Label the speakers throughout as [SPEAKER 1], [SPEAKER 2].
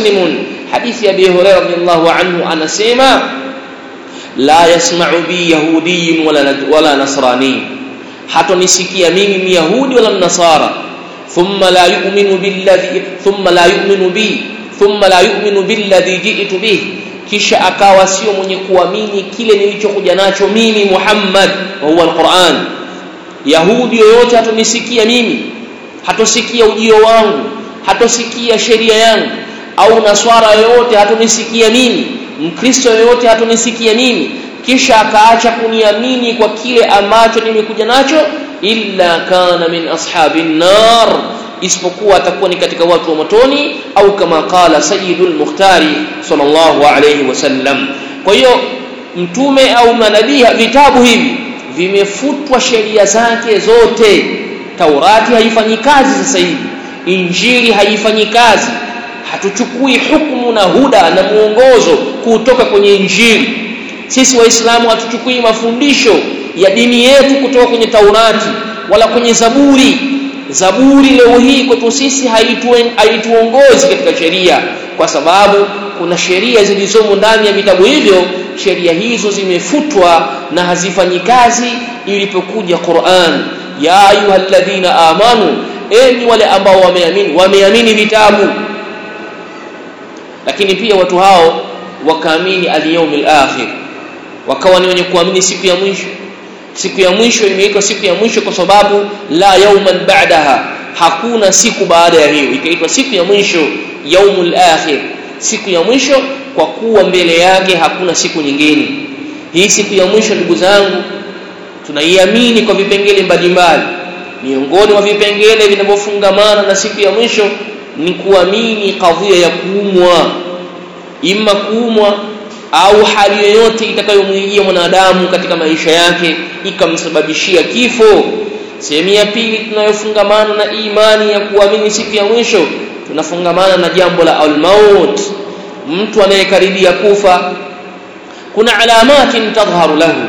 [SPEAKER 1] muslimun. Hadithi ya Abi Hurairah radhiyallahu anhu anasema la yasma'u bi yahudiyyun wala wala nasrani. Hatonisikia mimi myahudi wala mnasara. Thumma la yu'minu billadhi thumma la yu'minu bi thumma la yu'minu billadhi ji'tu bih kisha akawa sio mwenye kuamini kile nilichokuja nacho mimi Muhammad wa huwa alquran. Yahudi yoyote hatonisikia mimi hatosikia ujio wangu hatosikia sheria yangu au naswara yoyote hatunisikia mimi mkristo yoyote hatunisikia mimi kisha akaacha kuniamini kwa kile ambacho nimekuja nacho illa kana min ashabin nar isipokuwa atakuwa ni katika watu wa motoni au kama qala sayyidul mukhtari sallallahu alayhi wasallam kwa hiyo mtume au manabii vitabu hivi vimefutwa sheria zake zote. Taurati haifanyi kazi sasa hivi injili haifanyi kazi hatuchukui hukumu na huda na muongozo kutoka kwenye injili. Sisi waislamu hatuchukui mafundisho ya dini yetu kutoka kwenye taurati wala kwenye zaburi. Zaburi leo hii kwetu sisi haituongozi katika sheria kwa sababu kuna sheria zilizomo ndani ya vitabu hivyo. Sheria hizo zimefutwa na hazifanyi kazi ilipokuja Qur'an. Ya ayyuhalladhina amanu enyi wale ambao wameamini wameamini vitabu lakini pia watu hao wakaamini al-yawmil akhir wakawa ni wenye kuamini siku ya mwisho. Siku ya mwisho imeitwa siku ya mwisho kwa sababu la yawman ba'daha. Hakuna siku baada ya hiyo. Ikaitwa siku ya mwisho yaumul akhir siku ya mwisho kwa kuwa mbele yake hakuna siku nyingine. Hii siku ya mwisho ndugu zangu tunaiamini kwa vipengele mbalimbali. Miongoni mwa vipengele vinavyofungamana na siku ya mwisho ni kuamini kadhia ya kuumwa. Imma kuumwa au hali yoyote itakayomwijia mwanadamu katika maisha yake ikamsababishia kifo. Sehemu ya pili tunayofungamana na imani ya kuamini siku ya mwisho tunafungamana na jambo la almaut. Mtu anayekaribia kufa kuna alamati tadhharu lahu.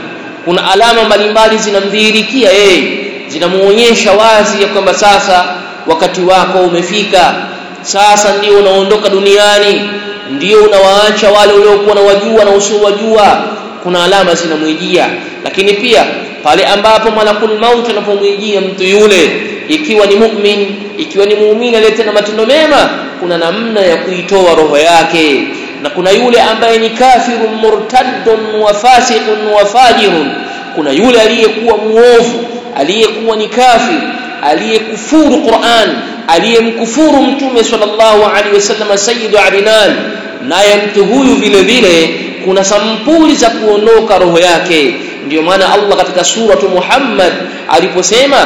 [SPEAKER 1] Kuna alama mbalimbali zinamdhihirikia yeye zinamuonyesha wazi ya kwamba sasa wakati wako umefika sasa ndio unaondoka duniani ndio unawaacha wale uliokuwa na wajua na usiowajua. Kuna alama zinamwijia. Lakini pia pale ambapo malakul maut anapomwijia mtu yule ikiwa ni mu'min ikiwa ni muumini aliyetenda matendo mema kuna namna ya kuitoa roho yake. Na kuna yule ambaye ni kafiru murtaddun wa fasiqun wa fajirun. Kuna yule aliyekuwa muovu aliyekuwa ni kafir aliyekufuru Qur'an aliyemkufuru mtume sallallahu alaihi wasallam sayyidu abinan naye mtu huyu vile vile kuna sampuli za kuondoka roho yake. Ndio maana Allah katika suratu Muhammad aliposema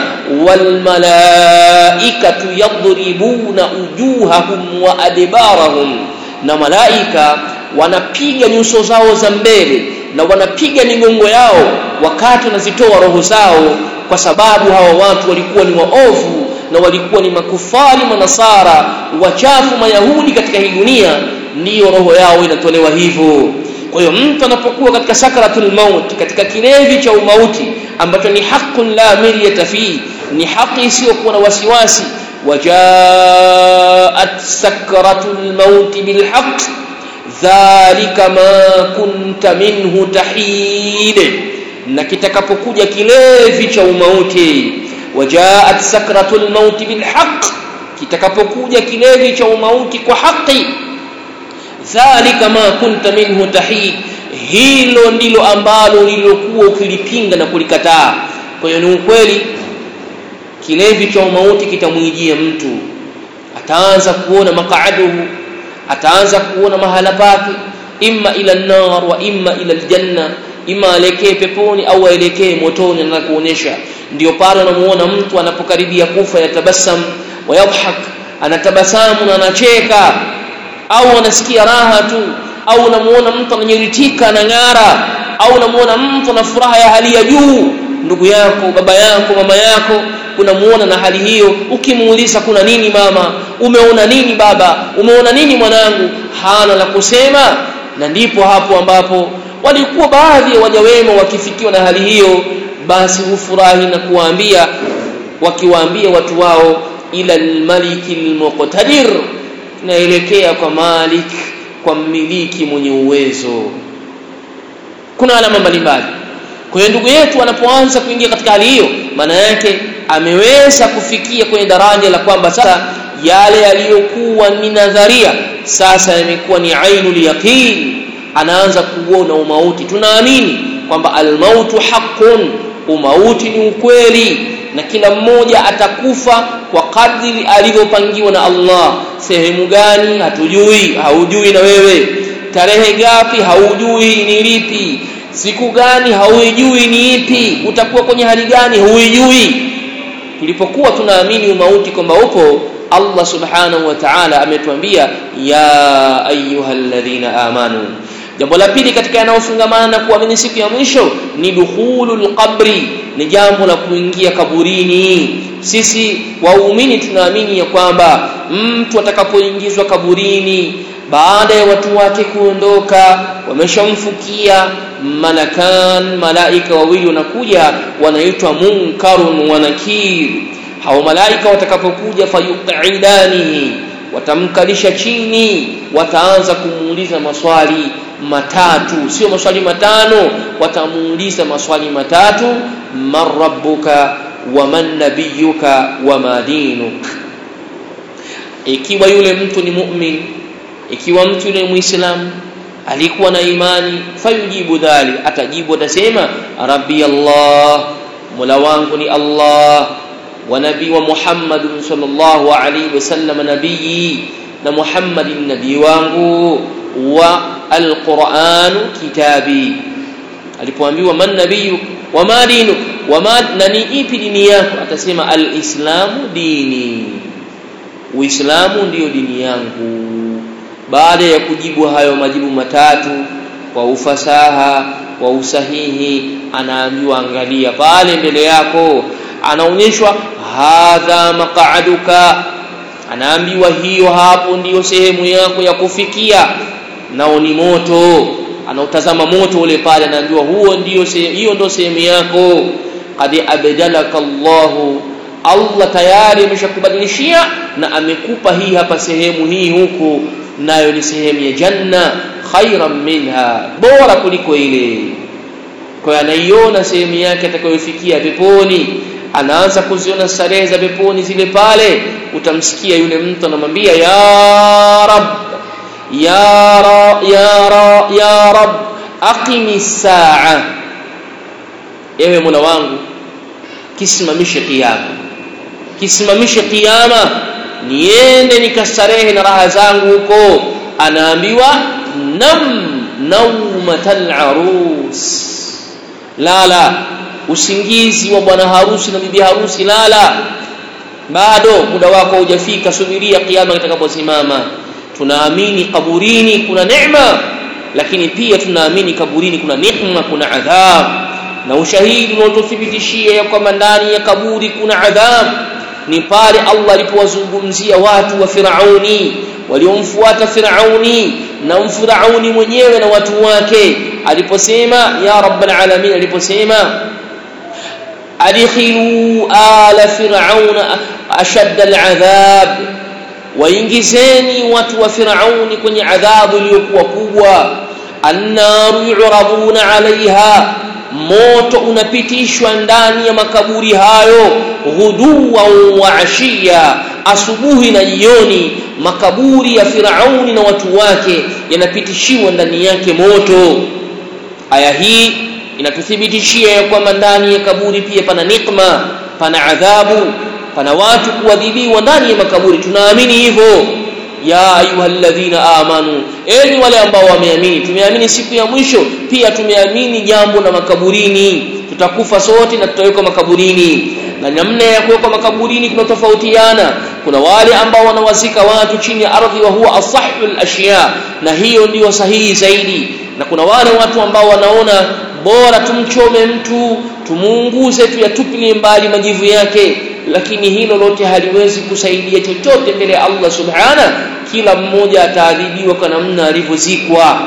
[SPEAKER 1] wal malaikatu yadribuna ujuhahum wa adbarahum na malaika wanapiga nyuso zao za mbele na wanapiga migongo yao wakati wanazitoa roho zao kwa sababu hawa watu walikuwa ni waovu na walikuwa ni makufari manasara wachafu mayahudi katika hii dunia ndio roho yao inatolewa hivyo. Kwa hiyo mtu anapokuwa katika sakaratul maut katika kilevi cha umauti ambacho ni haqqun la miryata fi ni haki isiyokuwa na wasiwasi wajaat sakaratul maut bilhaq dhalika ma kunta minhu tahid na kitakapokuja kilevi cha umauti wajaat sakratul maut bilhaq kitakapokuja kilevi cha umauti kwa haki dhalika ma kunta minhu tahid hilo ndilo ambalo lilokuwa ukilipinga na kulikataa kwa hiyo ni ukweli kilevi cha umauti kitamwijia mtu ataanza kuona makaaduhu ataanza kuona mahala pake imma ila an-nar wa imma ila al-janna imma aelekee peponi au aelekee motoni na kuonyesha. Ndio pale unamuona mtu anapokaribia kufa yatabasam wayadhhak anatabasamu na anacheka au anasikia raha tu au unamuona mtu ananyeritika na ng'ara au unamuona mtu na furaha ya hali ya juu. Ndugu yako baba yako mama yako unamuona na hali hiyo ukimuuliza kuna nini mama umeona nini baba umeona nini mwanangu hana la kusema. Na ndipo hapo ambapo walikuwa baadhi ya waja wema wakifikiwa na hali hiyo basi hufurahi na kuwaambia wakiwaambia watu wao ila almaliki almuqtadir. Naelekea kwa malik kwa mmiliki mwenye uwezo. Kuna alama mbalimbali. Kwa hiyo ndugu yetu anapoanza kuingia katika hali hiyo maana yake ameweza kufikia kwenye daraja la kwamba sasa yale yaliyokuwa ni nadharia sasa yamekuwa ni ainul yaqin anaanza kuona umauti. Tunaamini kwamba almautu haqqun umauti ni ukweli na kila mmoja atakufa kwa kadri alivyopangiwa na Allah. Sehemu gani? Hatujui haujui na wewe. Tarehe gapi haujui ni lipi. Siku gani? Hauijui ni ipi. Utakuwa kwenye hali gani? Huijui. Tulipokuwa tunaamini umauti kwamba upo Allah subhanahu wa ta'ala ametuambia ya ayyuhalladhina amanu jambo la pili katika yanayofungamana na kuamini siku ya mwisho ni dukhulul qabri ni jambo la kuingia kaburini. Sisi waumini tunaamini ya kwamba mtu atakapoingizwa kaburini baada ya watu wake kuondoka wameshamfukia malakan malaika wawili wanakuja wanaitwa munkarun wa nakir. Hao malaika watakapokuja fayuqidanihi watamkalisha chini wataanza kumuuliza maswali matatu. Sio maswali matano watamuuliza maswali matatu. Man rabbuka wa man nabiyuka wa ma dinuk. Ikiwa yule mtu ni mu'min ikiwa mtu yule muislam alikuwa na imani fayujibu dhali atajibu atasema rabbi allah mola wangu ni allah wa nabii صلى الله عليه وسلم nabii na muhammadin nabii wangu wa alquran kitabi. Alipoambiwa man nabiyu wa ma dinu wa ma nani ipi dini yako? Atasema alislamu dini. Uislamu ndiyo dini yangu. Baada ya kujibu hayo majibu matatu kwa ufasaha kwa usahihi anaambiwa angalia pale mbele yako anaonyeshwa hadha maq'aduka. Anaambiwa hiyo hapo ndiyo sehemu yako ya kufikia. Nao ni moto. Anautazama moto ule pale anaambiwa huo ndio hiyo ndio sehemu yako. Qad abdalaka Allahu. Allah tayari ameshakubadilishia na amekupa hii hapa sehemu hii huku nayo ni sehemu ya janna khairan minha bora kuliko ile. Kwa anaiona sehemu yake atakayofikia peponi anaanza kuziona starehe za peponi zile pale utamsikia yule mtu anamwambia ya rab ya ra, ya ra, ya rab aqimi saa ewe mola wangu kisimamishe kiyama kisimamishe kiyama. Niende nikastarehe na raha zangu huko. Anaambiwa nam naumatal arus lala usingizi wa bwana harusi na bibi harusi lala. Bado muda wako hujafika subiria kiama kitakaposimama. Tunaamini kaburini kuna neema lakini pia tunaamini kaburini kuna neema kuna adhab na ushahidi unaotuthibitishia ya kwamba ndani ya kaburi kuna adhab ni pale Allah alipowazungumzia watu wa Firauni waliomfuata Firauni na mfirauni mwenyewe na watu wake. Aliposema ya rabbal alamin aliposema adkhilu ala fir'auna ashadda al'adhab waingizeni watu wa Firauni kwenye adhabu iliyokuwa kubwa. Annaru yuraduna 'alayha moto unapitishwa ndani ya makaburi hayo ghuduwa wa ashiya. Asubuhi na jioni makaburi ya Firauni na watu wake yanapitishiwa ndani yake moto. Aya hii inatuthibitishia ya kwamba ndani ya kaburi pia pana nikma pana adhabu pana watu kuadhibiwa ndani ya makaburi. Tunaamini hivyo. Ya ayyuhalladhina amanu enyi wale ambao wameamini tumeamini siku ya mwisho pia tumeamini jambo na makaburini. Tutakufa sote na tutawekwa makaburini. Na namna ya kuwekwa makaburini kuna tofautiana kuna wale ambao wanawazika watu chini ya ardhi wa huwa asahhul ashya na hiyo ndiyo sahihi zaidi. Na kuna wale watu ambao wanaona bora tumchome mtu tumuunguze tuyatupilie mbali majivu yake. Lakini hilo lote haliwezi kusaidia chochote mbele ya Allah subhana kila mmoja ataadhibiwa kwa namna alivyozikwa.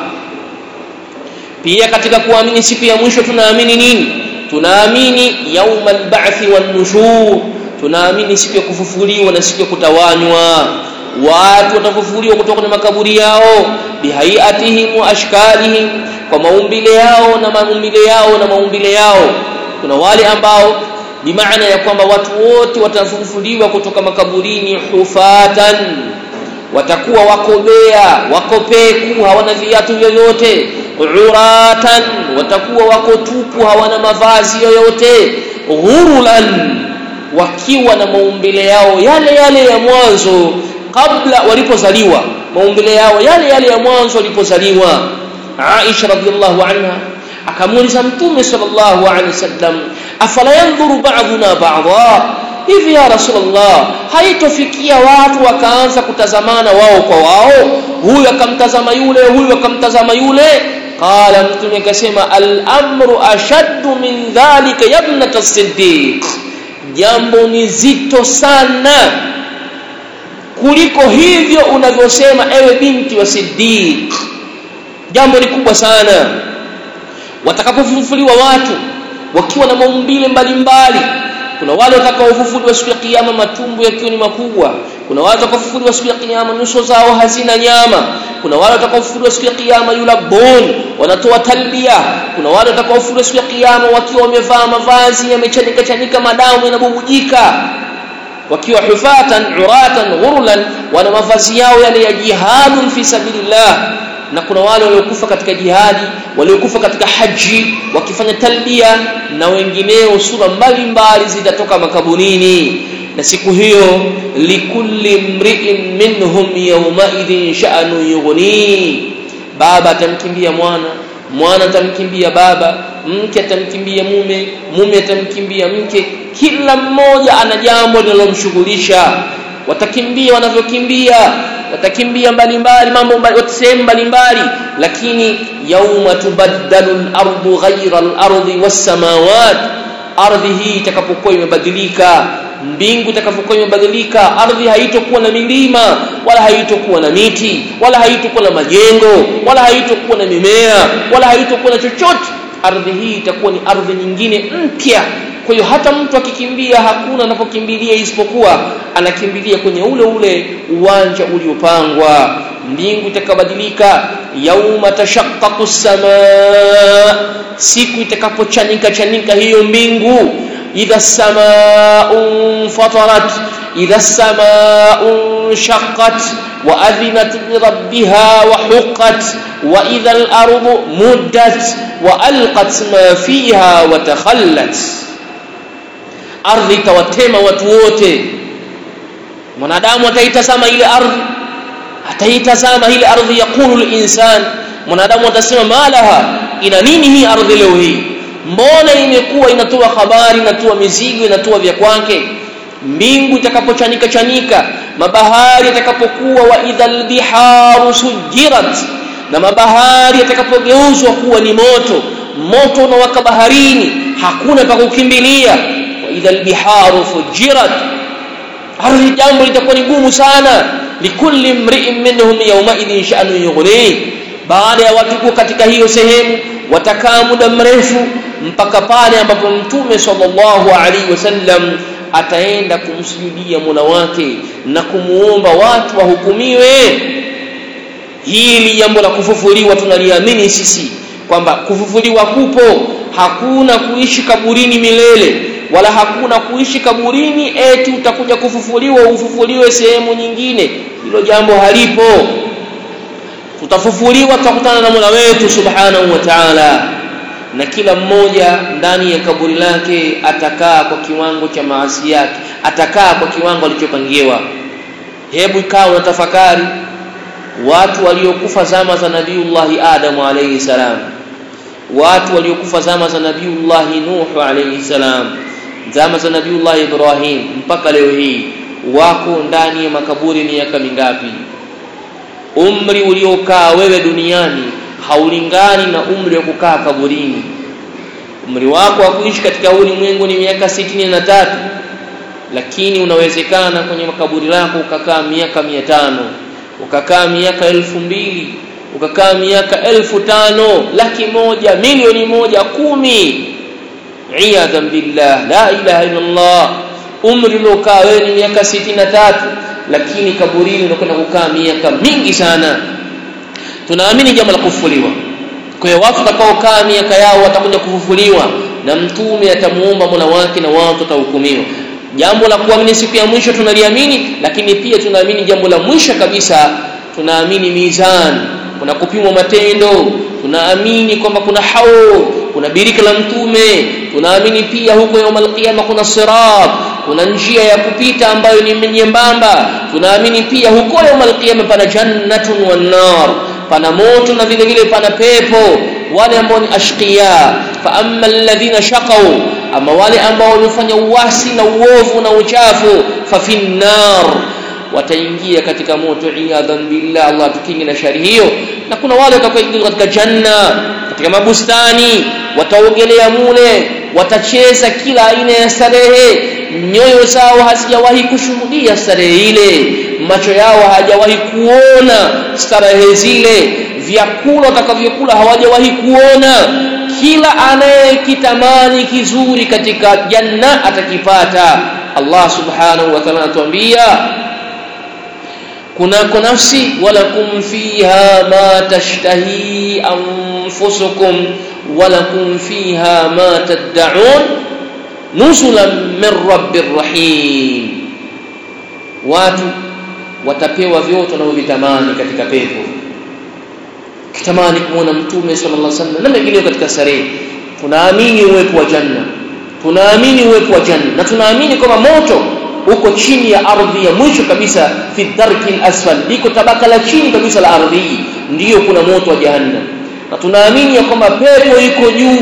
[SPEAKER 1] Pia katika kuamini siku ya mwisho tunaamini nini? Tunaamini yaumal ba'thi wan nushur. Tunaamini siku ya kufufuliwa na siku ya kutawanywa. Watu watafufuliwa kutoka kwenye makaburi yao bihaiatihim wa ashkalihim kwa maumbile yao na maumbile yao na maumbile yao. Kuna wale ambao bimaana ya kwamba watu wote watafufuliwa kutoka makaburini hufatan. Watakuwa wakobea wakopeku hawana viatu vyovyote uratan watakuwa wako tupu hawana mavazi yoyote. Ghurulan wakiwa na maumbile yao yale yale ya mwanzo kabla walipozaliwa maumbile yao yale yale ya mwanzo walipozaliwa. Aisha radhiallahu anha akamuuliza mtume sallallahu alaihi wasallam afala yanzuru ba'duna ba'dha? Hivi ya rasulullah haitofikia watu wakaanza kutazamana wao kwa wao? Huyu akamtazama yule huyu akamtazama yule? Qala mtume akasema al-amru ashaddu min dhalika ya ibnat as-siddiq jambo ni zito sana kuliko hivyo unavyosema ewe binti wa siddiq. Jambo ni kubwa sana. Watakapofufuliwa watu wakiwa na maumbile mbalimbali kuna wale watakaofufuliwa siku ya kiyama matumbo yakiwa ni makubwa. Kuna wale watakaofufuliwa siku ya kiyama nyuso zao hazina nyama. Kuna wale watakaofufuliwa siku ya kiyama yulabun wanatoa talbia. Kuna wale watakaofufuliwa siku ya kiyama wakiwa wamevaa mavazi yamechanika chanika madamu yanabubujika wakiwa hufatan uratan ghurlan wana mavazi yao yale ya jihadun fi sabilillah. Na kuna wale waliokufa katika jihadi waliokufa katika haji wakifanya talbia na wengineo sura mbalimbali zitatoka makabunini. Na siku hiyo likulli mri'in minhum yawma idhin sha'nu yughni. Baba atamkimbia mwana mwana atamkimbia baba mke atamkimbia mume mume atamkimbia mke. Kila mmoja ana jambo linalomshughulisha. Watakimbia wanavyokimbia watakimbia mbalimbali mambo sehemu mbalimbali. Lakini yauma tubaddalu al-ardu ghayra al-ardi was-samawat ardhi hii itakapokuwa imebadilika mbingu itakapokuwa imebadilika ardhi haitokuwa na milima wala haitokuwa na miti wala haitokuwa na majengo wala haitokuwa na mimea wala haitokuwa na chochote ardhi hii itakuwa ni ardhi nyingine mpya. Kwa hiyo hata mtu akikimbia hakuna anapokimbilia isipokuwa anakimbilia kwenye ule ule uwanja uliopangwa. Mbingu itakabadilika yauma tashaqqaqu samaa siku itakapochanika chanika hiyo mbingu idha samaa'u fatarat idha samaa'u shaqqat wa adhinat li rabbiha wa huqqat wa idha al-ardu muddat wa alqat ma fiha wa takhallat ardhi itawatema watu wote mwanadamu ataitazama ile ardhi ataitazama ile ardhi yakulu linsan mwanadamu atasema malaha ina nini hii ardhi leo hii mbona imekuwa inatoa habari inatoa mizigo inatoa vya kwake mbingu itakapochanika chanika mabahari yatakapokuwa wa idhal biharu sujirat na mabahari yatakapogeuzwa kuwa ni moto moto unawaka baharini hakuna pa kukimbilia. Wa idhal biharu fujirat ardhi jambo litakuwa ni gumu sana. Likulli mri'in minhum yawma idhin sha'nu yughni baada ya watu katika hiyo sehemu watakaa muda mrefu mpaka pale ambapo mtume sallallahu alaihi wasallam ataenda kumsujudia Mola wake na kumuomba watu wahukumiwe. Hili jambo la kufufuliwa tunaliamini sisi kwamba kufufuliwa kupo hakuna kuishi kaburini milele wala hakuna kuishi kaburini eti utakuja kufufuliwa ufufuliwe sehemu nyingine. Hilo jambo halipo tutafufuliwa tutakutana na Mola wetu subhanahu wa ta'ala. Na kila mmoja ndani ya kaburi lake atakaa kwa kiwango cha maasi yake atakaa kwa kiwango alichopangiwa. Hebu ikawa unatafakari watu waliokufa zama za nabiullahi adamu alayhi salam watu waliokufa zama za nabiullahi nuhu alayhi salam zama za nabiullahi ibrahim mpaka leo hii wako ndani ya makaburi miaka mingapi umri uliokaa wewe duniani haulingani na umri wa kukaa kaburini. Umri wako wa kuishi katika ulimwengu ni miaka sitini na tatu lakini unawezekana kwenye makaburi lako ukakaa miaka mia tano ukakaa miaka elfu mbili ukakaa miaka elfu tano laki moja milioni moja kumi. Iyadhan billah la ilaha illa illallah. Umri uliokaa wewe ni miaka sitini na tatu lakini kaburini unakwenda kukaa miaka mingi sana. Tunaamini jambo la kufufuliwa. Kwa hiyo watu watakaokaa miaka yao watakuja kufufuliwa na mtume atamuomba Mola wake na watu watahukumiwa jambo la kuamini siku ya mwisho tunaliamini lakini pia tunaamini jambo la mwisho kabisa tunaamini mizani kuna kupimwa matendo. Tunaamini kwamba kuna hao kuna birika la mtume tunaamini pia huko yaumul qiyama kuna sirat kuna njia ya kupita ambayo ni nyembamba. Tunaamini pia huko yaumul qiyama pana jannatun wan nar pana moto na vile vile pana pepo. Wale ambao ni ashqiya fa amma alladhina shaqaw ama wale ambao wamefanya uasi na uovu na uchafu fa finnar wataingia katika moto iyadhan billah Allah tukinge na shari hiyo. Na kuna wale watakaoingia katika janna katika mabustani wataogelea mule watacheza kila aina ya starehe. Nyoyo zao hazijawahi kushuhudia starehe ile. Macho yao hajawahi kuona starehe zile. Vyakula watakavyokula hawajawahi kuona. Kila anayekitamani kizuri katika janna atakipata. Allah subhanahu wa ta'ala anatuambia kunako nafsi walakum fiha ma tashtahi anfusukum walakum fiha ma tad'un nuzulan min rabbir rahim. Watu watapewa vyote wanavyovitamani katika pepo. Kitamani kumwona mtume sallallahu alaihi wasallam na mengineyo katika starehe. Tunaamini uwepo wa janna. Tunaamini uwepo wa janna. Na tunaamini kwamba moto uko chini ya ardhi ya mwisho kabisa fi dharki asfal. Liko tabaka la chini kabisa la ardhi ndiyo kuna moto wa jahannam. Na tunaamini kwamba pepo iko juu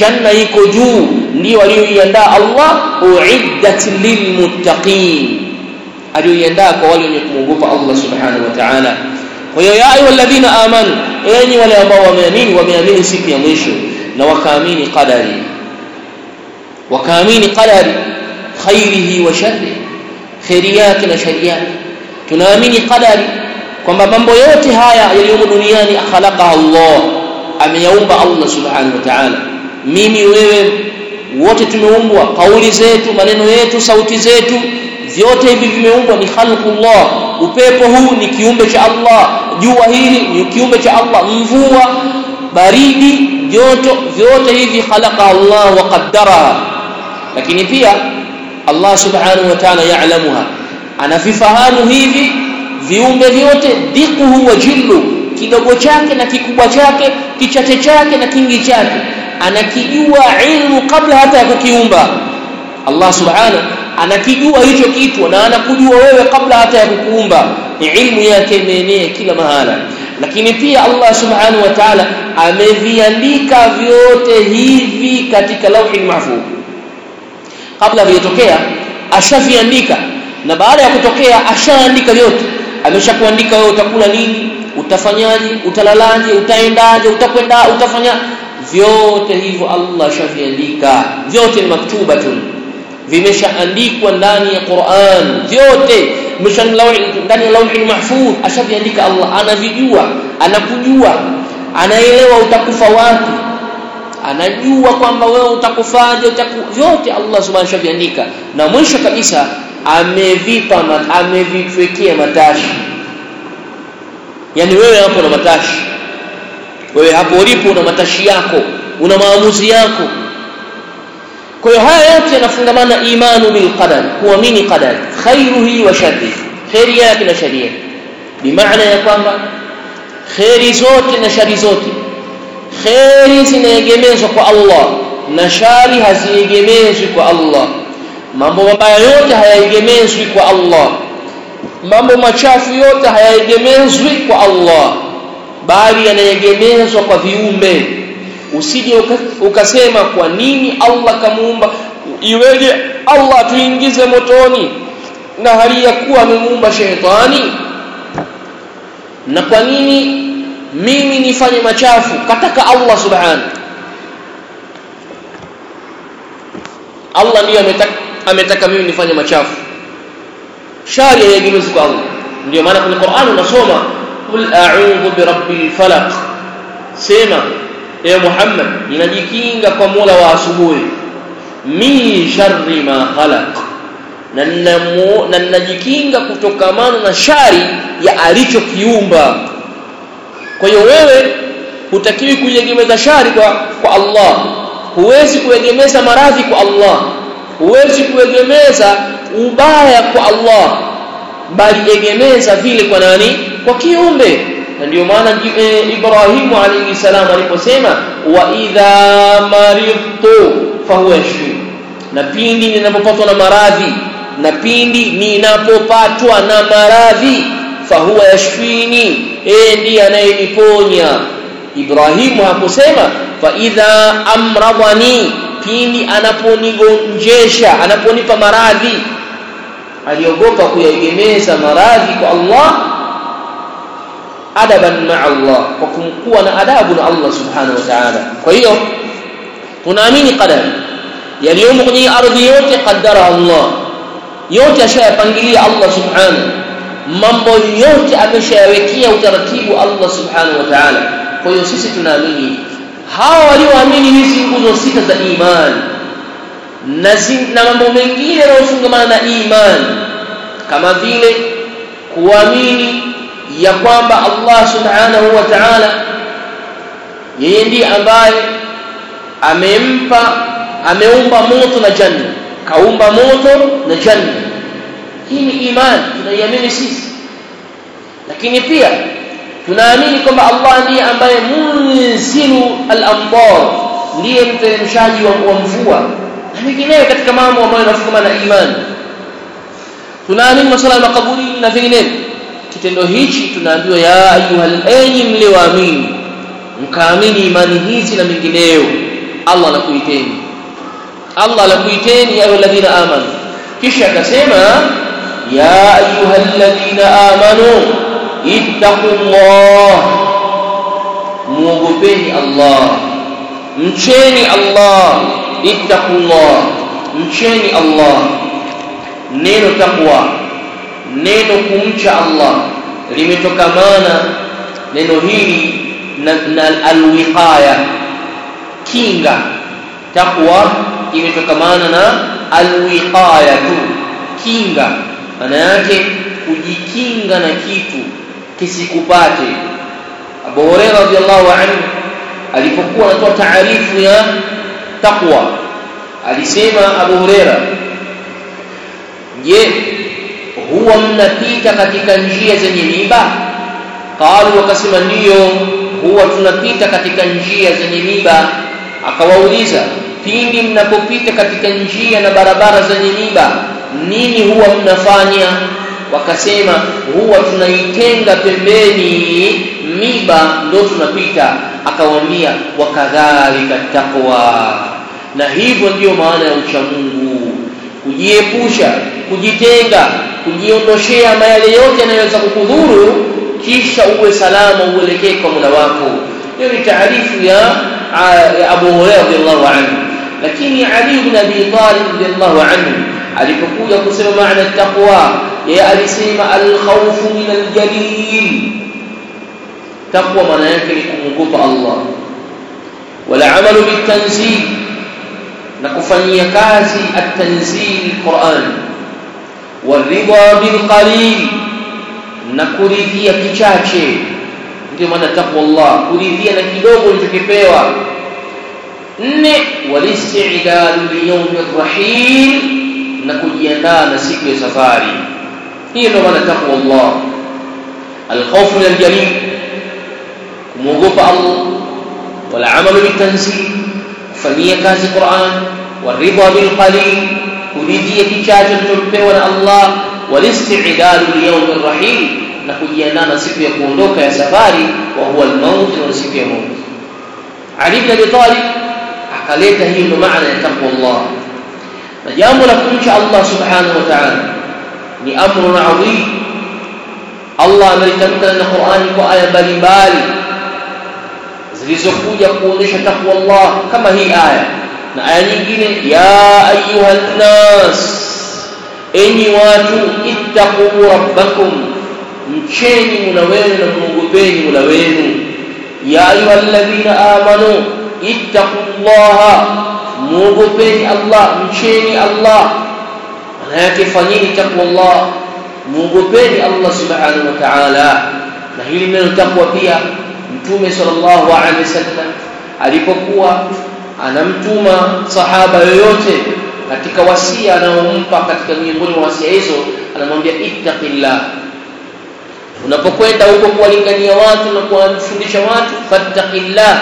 [SPEAKER 1] janna iko juu. Ndio aliyoiandaa Allah uiddat lilmuttaqin. Aliyoiandaa kwa wale wenye kumwogopa Allah subhanahu wa ta'ala. Kwa hiyo ya ayyuhalladhina amanu enyi wale ambao wameamini wameamini siku ya mwisho. Na wakaamini qadari. Wakaamini qadari khairihi wa sharrihi khairi yake na shari yake tunaamini qadari kwamba mambo yote haya yaliyomo duniani akhalaqaha Allah ameyaumba Allah subhanahu wa ta'ala. Mimi wewe wote tumeumbwa. Kauli zetu maneno yetu sauti zetu vyote hivi vimeumbwa. Ni khalqullah upepo huu ni kiumbe cha Allah. Jua hili ni kiumbe cha Allah. Mvua baridi joto vyote hivi khalaqa Allah wa qaddara lakini pia Allah subhanahu wa ta'ala ya'lamuha. Anavifahamu hivi viumbe vyote diquhu wa jillu kidogo chake na kikubwa chake kichache chake na kingi chake. Anakijua ilmu kabla hata ya kukiumba. Allah subhanahu anakijua hicho kitu na anakujua wewe kabla hata ya kukuumba. Ni ilmu yake imeenea kila mahala. Lakini pia Allah subhanahu wa ta'ala ameviandika vyote hivi katika lauhi mahfuz kabla havijatokea ashaviandika. Na baada ya kutokea ashaandika vyote ameshakuandika wewe utakula nini utafanyaje utalalaje utaendaje utakwenda utafanya. Vyote hivyo Allah ashaviandika. Vyote ni maktuba tu. Vimeshaandikwa ndani ya Qur'an. Vyote. Ndani ya lauhi mahfuz ashaviandika Allah. Anavijua anakujua anaelewa utakufa wapi anajua kwamba wewe utakufaje utaku... Allah subhanahu ashaviandika na mwisho kabisa amevipa amevitwekea matashi. Yani wewe hapo una matashi. Wewe hapo ulipo una matashi yako una maamuzi yako. Kwa hiyo haya yote yanafungamana imanu bil qadar kuamini qadar. Khairuhi wa sharrihi khairi yake na shari yake. Bimaana ya kwamba khairi zote na shari zote khairi zinaegemezwa kwa Allah na shari haziegemezwi kwa Allah. Mambo mabaya yote hayaegemezwi kwa Allah. Mambo machafu yote hayaegemezwi kwa Allah bali yanaegemezwa kwa viumbe. Usije ukasema kwa nini Allah kamuumba? Iweje Allah tuingize motoni na hali ya kuwa amemuumba shetani na kwa nini mimi nifanye machafu kataka Allah subhanahu. Allah ndiye ametaka ametaka mimi nifanye machafu. Shari haiegemezi kwa Allah ndio maana kwenye Qur'an unasoma qul a'udhu birabbil falaq. Sema e Muhammad ninajikinga kwa Mola wa asubuhi. Min sharri ma khalaq. Na ninajikinga kutokamana na shari ya alichokiumba kwa hiyo wewe hutakiwi kuiegemeza shari kwa kwa Allah. Huwezi kuegemeza maradhi kwa Allah. Huwezi kuegemeza ubaya kwa Allah. Bali egemeza vile kwa nani? Kwa kiumbe. Na ndio maana e, Ibrahimu alayhi salam aliposema wa idha maridtu fahuwa yashfi. Na pindi ninapopatwa na maradhi na pindi ninapopatwa na maradhi fahuwa yashfini yeye ndiye anayeniponya. Ibrahimu hakusema fa idha amradani pindi anaponigonjesha anaponipa maradhi. Aliogopa kuyaegemeza maradhi kwa Allah adaban ma'a Allah kwa kumkuwa na adabu na Allah subhanahu wa ta'ala. Kwa hiyo tunaamini qadari yaliyomo kwenye ardhi yote qadara Allah. Yote ashayapangilia Allah subhanahu mambo yote ameshayawekea utaratibu Allah subhanahu wa ta'ala. Kwa hiyo sisi tunaamini hawa walioamini hizi nguzo sita za imani na, na mambo mengine yanayofungamana na imani kama vile kuamini ya kwamba Allah subhanahu wa ta'ala yeye ndiye ambaye amempa ameumba moto na janna kaumba moto na janna hii ni imani tunaiamini sisi. Lakini pia tunaamini kwamba Allah ndiye ambaye munzilu al-amtar ndiye mteremshaji wa, mvua na vinginevyo katika mambo ambayo yanafungamana na imani tunaamini masuala ya makaburi na vinginevyo. Kitendo hichi tunaambiwa ya ayuhal enyi mlioamini mkaamini imani hizi na mengineyo. Allah anakuiteni. Allah anakuiteni ya ayyuhalladhina amanu. Kisha akasema ya ayyuhalladhina amanu ittaqullah muogopeni Allah الله. Allah الله. mcheni Allah neno taqwa neno kumcha Allah limetokamana neno hili na, na alwiqaya kinga taqwa imetokamana na alwiqaya kinga maana yake kujikinga na kitu kisikupate. Abu Hurairah radhiallahu anhu alipokuwa anatoa taarifu ya takwa alisema Abu Hurairah je huwa mnapita katika njia zenye miba qalu wakasema ndiyo huwa tunapita katika njia zenye miba akawauliza pindi mnapopita katika njia na barabara zenye miba nini huwa mnafanya? Wakasema huwa tunaitenga pembeni miba ndo tunapita. Akawaambia wakadhalika takwa na hivyo ndiyo maana ya ucha Mungu. Kujiepusha kujitenga kujiondoshea mayale yote yanayoweza kukudhuru kisha uwe salama uelekee kwa Mola wako. Hiyo ni taarifu ya Abu Hurairah radhiallahu anhu lakini Ali ibn Abi Talib radhiallahu anhu alipokuja kusema maana taqwa yeye alisema al-khawfu min al-jalil taqwa maana yake ni kumwogopa Allah wala amalu bitanzil na kufanyia kazi at-tanzil Qur'an waridha bil qalil na kuridhia kichache ndio maana taqwa Allah kuridhia na kidogo ulichokipewa والاستعداد ليوم الرحيل نكون يدان سكر سفاري هي نمان تقوى الله الخوف من الجليل موقف الله والعمل بالتنزيل فنية كاس قرآن والرضا بالقليل وليدية كاجة تلبيون الله والاستعداد ليوم الرحيل نقول ينام سكر يقول لك يا سفاري وهو الموت ونسكر يموت علي بن akaleta hiyo ndo maana ya taqwa Allah na jambo la kumcha Allah subhanahu wa ta'ala ni amrun adhim Allah amelitamka na Qur'ani kwa aya mbalimbali zilizokuja kuonyesha takwa Allah kama hii aya na aya nyingine ya ayuhan nas enyi watu ittaqu rabbakum mcheni mula wenu na muogopeni mula wenu ya ayyuhalladhina amanu ittaqullaha. Muogopeni Allah mcheni Allah. Maana yake fanyeni taqwallah muogopeni Allah subhanahu wa ta'ala. Na hili neno takwa pia mtume sallallahu alaihi wasallam alipokuwa anamtuma sahaba yoyote katika wasia anaompa katika miongoni mwa wasia hizo anamwambia ittaqillah unapokwenda huko kuwalingania watu na kuwafundisha watu fattaqillah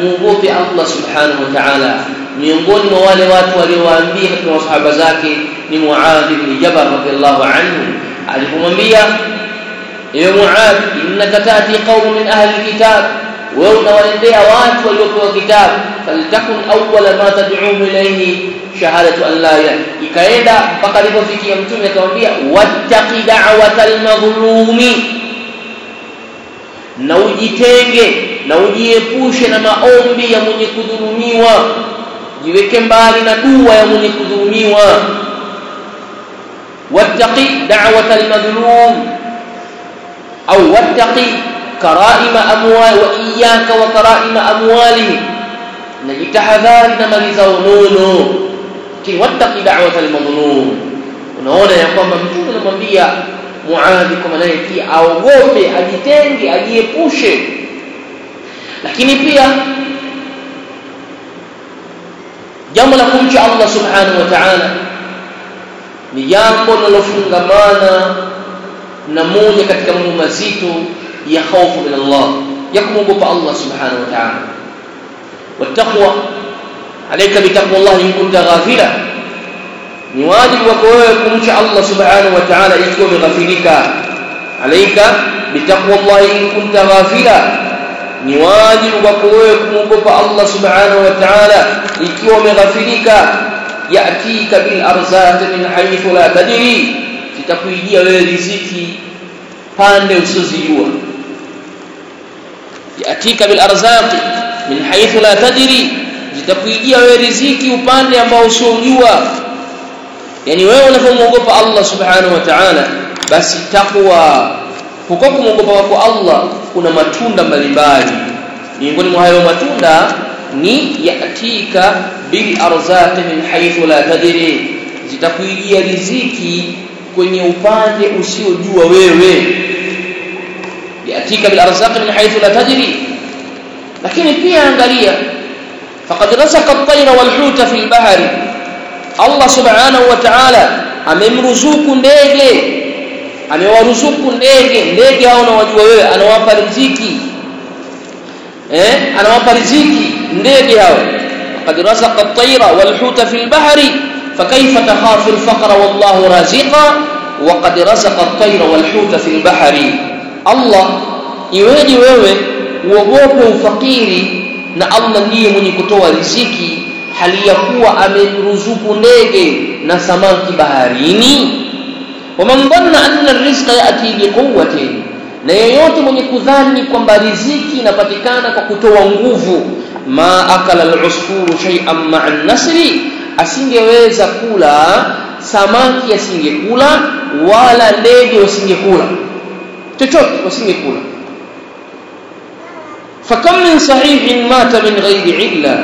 [SPEAKER 1] muogope Allah subhanahu wa ta'ala. Miongoni mwa wale watu waliowaambia katika masahaba zake ni Muadh ibn Jabal radhiallahu anhu. Alipomwambia ewe Muadh innaka tati qaumun min ahli alkitab wewe unawaendea watu waliopewa kitabu faltakun awwala ma tad'uhum ilayhi shahadatu an la ilaha ikaenda mpaka alipofikia mtume akamwambia wattaqi da'watal madhlumi na ujitenge na ujiepushe na maombi ya mwenye kudhulumiwa jiweke mbali na dua ya mwenye kudhulumiwa wattaqi da'watal madhlum au wattaqi karaima amwali wa iyyaka wa karaima amwalihim. Najitahadhari na mali zao nono. Lakini wattaqi da'watal madhlum unaona ya kwamba mtume anamwambia Muadhi kwa maana yake aogope ajitenge ajiepushe. Lakini pia jambo la kumcha Allah subhanahu wa ta'ala ni jambo linalofungamana na moja katika mambo mazito ya hofu min Allah. Ya kumwogopa Allah subhanahu wa ta'ala. Wattaqwa. Alayka bitaqwa Allah in kunta ghafila. Ni wajibu wako wewe kumcha Allah subhanahu wa ta'ala ikiwa umeghafilika. Alayka bitaqwa Allah in kunta ghafila. Ni wajibu wako wewe kumwogopa Allah subhanahu wa ta'ala ikiwa umeghafilika. Yatika bil arzaq min haythu la tadri. Zitakuijia wewe riziki pande usizojua yatika bil arzaqi min haythu la tadri zitakuijia wewe riziki upande ambao usiojua yani wewe unapomwogopa Allah subhanahu wa ta'ala basi takwa huko kumwogopa wako Allah kuna matunda mbalimbali. Miongoni mwa hayo matunda ni yatika bil arzaqi min haythu la tadri zitakuijia riziki kwenye upande usiojua wewe bil arzaq min haythu la tadri lakini pia angalia faqad rasaqa at-tayra wal huta fil bahri Allah subhanahu wa ta'ala amemruzuku ndege amewaruzuku ndege ndege hao unawajua wewe anawapa riziki eh anawapa riziki ndege hao qad rasaqa at-tayra wal huta fil bahri fakayfa takhafu al-faqra wallahu raziqa rasaqa at-tayra wal huta fil bahri Allah iweje wewe uogope ufakiri na Allah ndiye mwenye kutoa riziki hali ya kuwa ameruzuku ndege na samaki baharini? Waman dhanna anna rizqa yati biquwwatin na yeyote mwenye kudhani kwamba riziki inapatikana kwa kutoa nguvu ma akala al-usfuru shay'an ma'a nasri asingeweza kula samaki asingekula wala ndege wasingekula chochote wasingekula. Fakam min sahihin mata min ghairi illa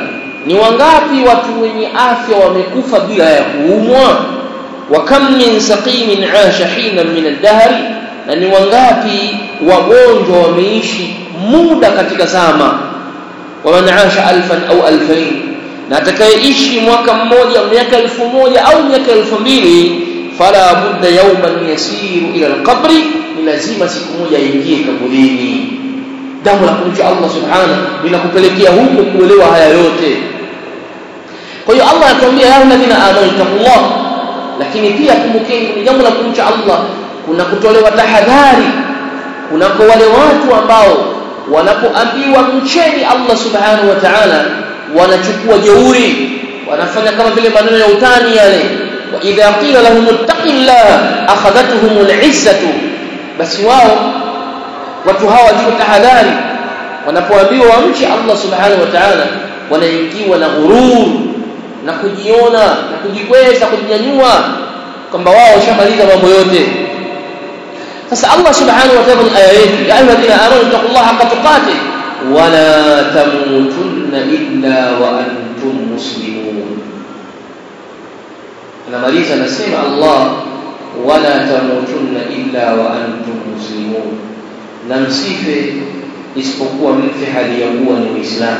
[SPEAKER 1] ni wangapi watu wenye afya wamekufa bila ya kuumwa? Wa kam min saqimin asha hina min ad-dahr na ni wangapi wagonjwa wameishi muda katika zama wa man asha alfan au alfain na atakayeishi mwaka mmoja miaka elfu moja au miaka elfu mbili fala budda yawman yasiru ila al-qabri ni lazima siku moja aingie kaburini. Jambo la kumcha Allah subhanahu linakupelekea huko kuelewa haya yote. Kwa hiyo Allah anatuambia ya alladhina amanu taqullah lakini pia kumbukeni ni jambo la kumcha Allah. Kuna kutolewa tahadhari. Kunako wale watu ambao wanapoambiwa mcheni Allah subhanahu wa ta'ala wanachukua jeuri. Wanafanya kama vile maneno ya utani yale wa idha qila lahum ittaqillah akhadhatuhum al'izzatu basi wao watu hawa wachukua tahadhari wanapoambiwa wamche Allah subhanahu wa ta'ala wanaingiwa na ghurur na kujiona na kujikweza kujinyanyua kwamba wao washamaliza mambo yote. Sasa Allah subhanahu wa ta'ala kwenye aya yetu ya ayyuhalladhina amanu taqullaha haqqa tuqatih wala tamutunna illa wa antum muslimun anamaliza anasema Allah wala tamutunna illa wa antum muslimun na msife isipokuwa mfe hali ya kuwa ni Uislamu